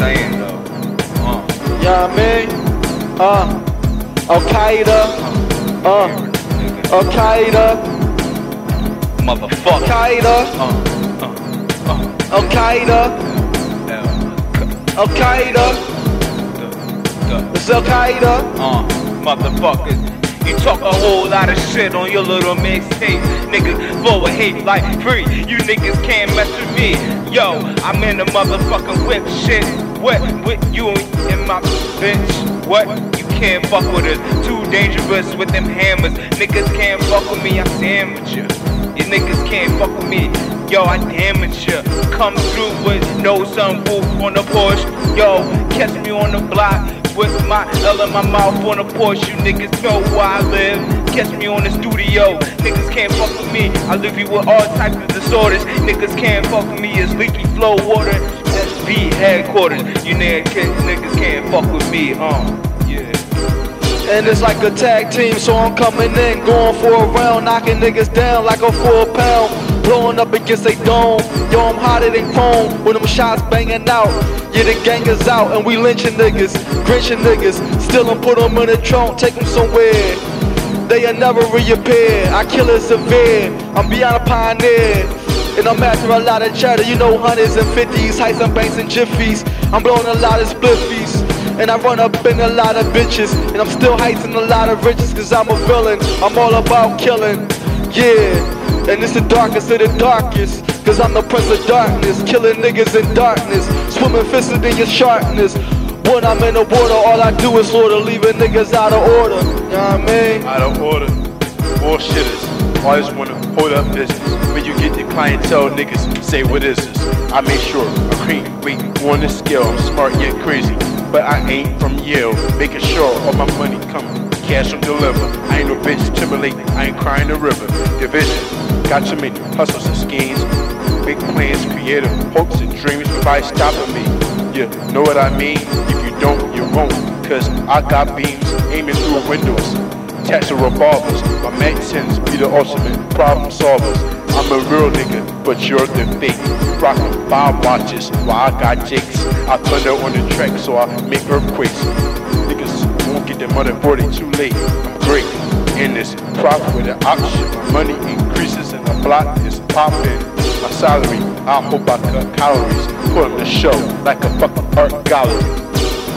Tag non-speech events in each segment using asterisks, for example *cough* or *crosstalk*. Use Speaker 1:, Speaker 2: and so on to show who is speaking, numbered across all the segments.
Speaker 1: saying though. Uh.
Speaker 2: Yeah, I mean, uh, Al Qaeda, uh, Al Qaeda,
Speaker 1: Motherfucker.
Speaker 2: Qaeda,
Speaker 1: Uh, uh, uh,
Speaker 2: Al Qaeda,
Speaker 1: uh,
Speaker 2: Al Qaeda,
Speaker 1: uh,
Speaker 2: it's Al Qaeda.
Speaker 1: uh, motherfuckers. You talk a whole lot of shit on your little mixtape. Niggas full of hate like free. You niggas can't mess with me. Yo, I'm in the motherfucking whip shit. What with you and my bitch? What? You can't fuck with us. Too dangerous with them hammers. Niggas can't fuck with me. I sandwich you. You niggas can't fuck with me. Yo, I damage ya. Come through with no sunroof on the Porsche. Yo, catch me on the block with my L in my mouth on the Porsche. You niggas know where I live. Catch me on the studio. Niggas can't fuck with me. I leave you with all types of disorders. Niggas can't fuck with me. It's leaky flow water. SB headquarters. You niggas can't fuck with me. Uh, yeah.
Speaker 2: And it's like a tag team, so I'm coming in, going for a round, knocking niggas down like a four pound, blowing up against they dome. Yo, I'm hotter than chrome when them shots banging out. Yeah, the gang is out, and we lynching niggas, grinching niggas, them put them in the trunk, take them somewhere. They'll never reappear. I kill it severe. I'm beyond a pioneer. And I'm after a lot of chatter, you know, hundreds and fifties, heights and banks and jiffies. I'm blowing a lot of spliffies. And I run up in a lot of bitches. And I'm still heightening a lot of riches, cause I'm a villain. I'm all about killing. Yeah. And it's the darkest of the darkest. Cause I'm the prince of darkness. Killing niggas in darkness. Swimming fisted in your sharpness. When I'm in the water, all I do is slaughter, leaving niggas out of order. You know what I mean?
Speaker 3: out of order. Bullshitters. Always wanna hold up business. When you get the clientele, niggas say, What is this? I make sure I create weight on the scale. I'm smart yet crazy, but I ain't from Yale. Making sure all my money come, cash on deliver. I ain't no bitch Timberlake, I ain't crying the river. Division, got too many hustles and schemes. Big plans, creative hopes and dreams, nobody stopping me. You know what I mean? If you don't, you won't. Cause I got beams aiming through windows. Tats of revolvers. My 10s be the ultimate problem solvers. I'm a real nigga, but you're the fake. Rockin' five watches while I got jakes. I thunder on the track, so I make earthquakes. Niggas won't get their money for they too late. I'm great in this profit with an option. My money increases and the block is popping. My salary, I hope I cut calories. Put on the show like a fucking art gallery.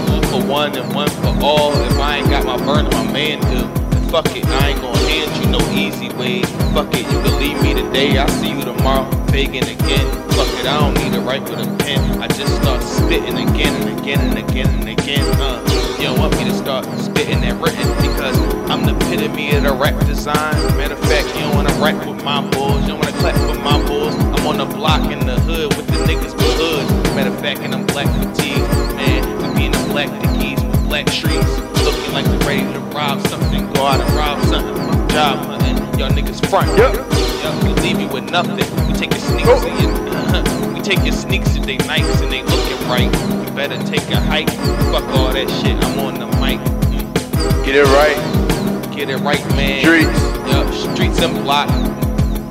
Speaker 4: One for one and one for all. If I ain't got my burner, my man do. Fuck it, I ain't gonna hand you no easy way. Fuck it, you can leave me today, I'll see you tomorrow. Faking again. Fuck it, I don't need to write with a pen. I just start spitting again and again and again and again. Uh, you don't want me to start spitting and written because I'm the epitome of the rap design. Matter of fact, you don't wanna rap with my bulls, you don't wanna clap with my bulls. I'm on the block in the hood with the niggas with hoods. Matter of fact, and I'm black fatigue, man. We be in the black dickies with black streets, looking like we're ready to rob something, go out and rob something. Job hunting, y'all niggas front.
Speaker 3: Yup.
Speaker 4: Yup, we leave you with nothing. We take your sneaks
Speaker 3: Oh.
Speaker 4: and *laughs* we take your sneaks if they nice and they looking right. You better take a hike. Fuck all that shit. I'm on the mic. Mm,
Speaker 3: Get it right.
Speaker 4: Get it right, man.
Speaker 3: Streets.
Speaker 4: Yup, streets and block.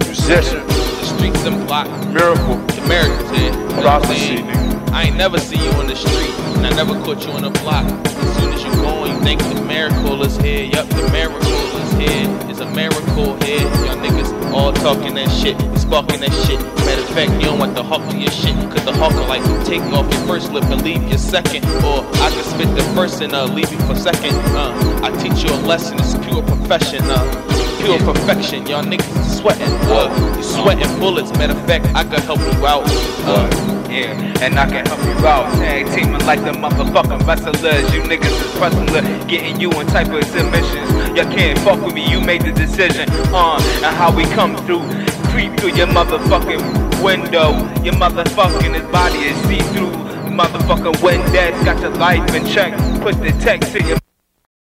Speaker 3: Musician.
Speaker 4: The streets and block.
Speaker 3: Miracle.
Speaker 4: The miracles here. You know what I'm
Speaker 3: Prophecy, nigga.
Speaker 4: I ain't never see you on the street, and I never caught you on the block. As soon as you go, you think the miracle is here. Yup, the miracle is here. It's a miracle here. Y'all niggas all talking that shit, sparking that shit. Matter of fact, you don't want the hawk of your shit, cause the hawker like to take off your first lip and leave your second. Or I can spit the first and uh, leave you for second. Uh, I teach you a lesson, it's pure profession. Uh, pure perfection. Y'all niggas sweating. Uh, you sweating bullets. Matter of fact, I can help you out. Uh,
Speaker 1: Yeah, and I can help you out. Tag teaming like the motherfucking wrestlers. You niggas is wrestler, getting you in type of submissions. Y'all can't fuck with me, you made the decision. Uh, and how we come through. Creep through your motherfucking window. Your motherfucking his body is see through. Motherfucker, when dad's got your life in check. Put the text to your